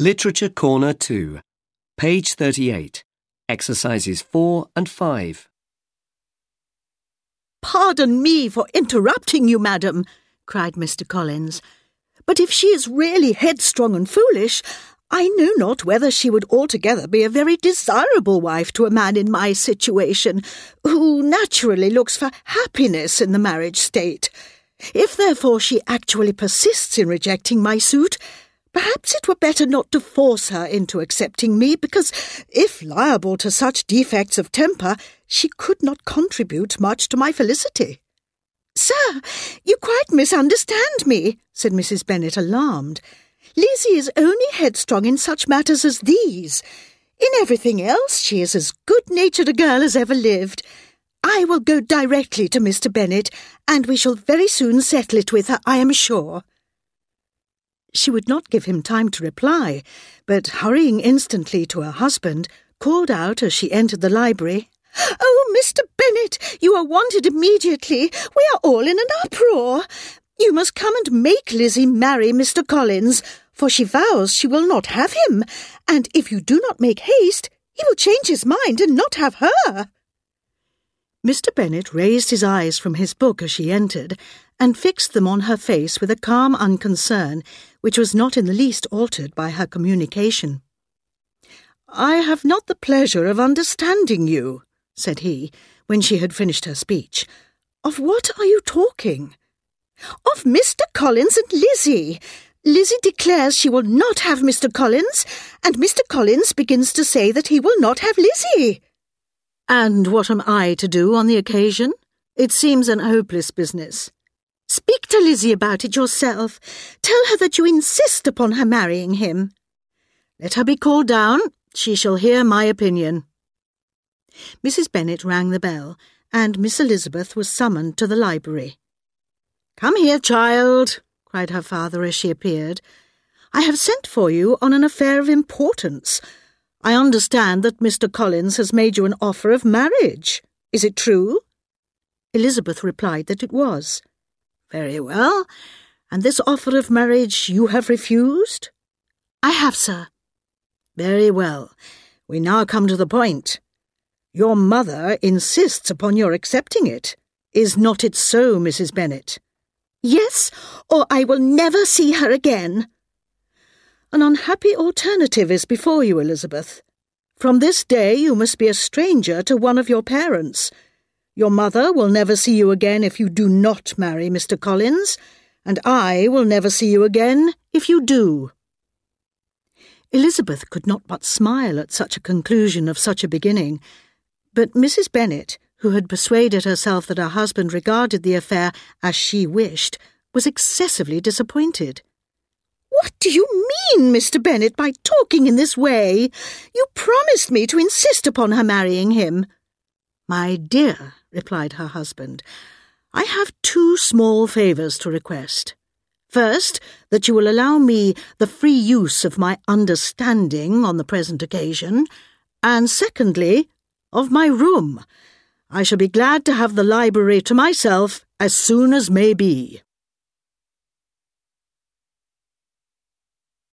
Literature Corner 2, page 38, exercises 4 and 5. Pardon me for interrupting you, madam, cried Mr. Collins. But if she is really headstrong and foolish, I know not whether she would altogether be a very desirable wife to a man in my situation, who naturally looks for happiness in the marriage state. If therefore she actually persists in rejecting my suit, Perhaps it were better not to force her into accepting me, because if liable to such defects of temper, she could not contribute much to my felicity. Sir, you quite misunderstand me, said Mrs. Bennet, alarmed. Lizzie is only headstrong in such matters as these. In everything else, she is as good-natured a girl as ever lived. I will go directly to Mr. Bennet, and we shall very soon settle it with her, I am sure. She would not give him time to reply, but hurrying instantly to her husband, called out as she entered the library, Oh, Mr. Bennet, you are wanted immediately. We are all in an uproar. You must come and make Lizzie marry Mr. Collins, for she vows she will not have him, and if you do not make haste, he will change his mind and not have her. Mr. Bennet raised his eyes from his book as she entered, and fixed them on her face with a calm unconcern which was not in the least altered by her communication. I have not the pleasure of understanding you, said he, when she had finished her speech. Of what are you talking? Of Mr. Collins and Lizzie. Lizzie declares she will not have Mr. Collins, and Mr. Collins begins to say that he will not have Lizzie. And what am I to do on the occasion? It seems an hopeless business. Speak to Lizzie about it yourself. Tell her that you insist upon her marrying him. Let her be called down. She shall hear my opinion. Mrs. Bennet rang the bell, and Miss Elizabeth was summoned to the library. Come here, child, cried her father as she appeared. I have sent for you on an affair of importance. I understand that Mr. Collins has made you an offer of marriage. Is it true? Elizabeth replied that it was. Very well. And this offer of marriage you have refused? I have, sir. Very well. We now come to the point. Your mother insists upon your accepting it. Is not it so, Mrs. Bennet? Yes, or I will never see her again. An unhappy alternative is before you, Elizabeth. From this day you must be a stranger to one of your parents. Your mother will never see you again if you do not marry Mr. Collins, and I will never see you again if you do. Elizabeth could not but smile at such a conclusion of such a beginning, but Mrs. Bennet, who had persuaded herself that her husband regarded the affair as she wished, was excessively disappointed. What do you mean, Mr. Bennet, by talking in this way? You promised me to insist upon her marrying him. My dear, replied her husband, I have two small favours to request. First, that you will allow me the free use of my understanding on the present occasion, and secondly, of my room. I shall be glad to have the library to myself as soon as may be.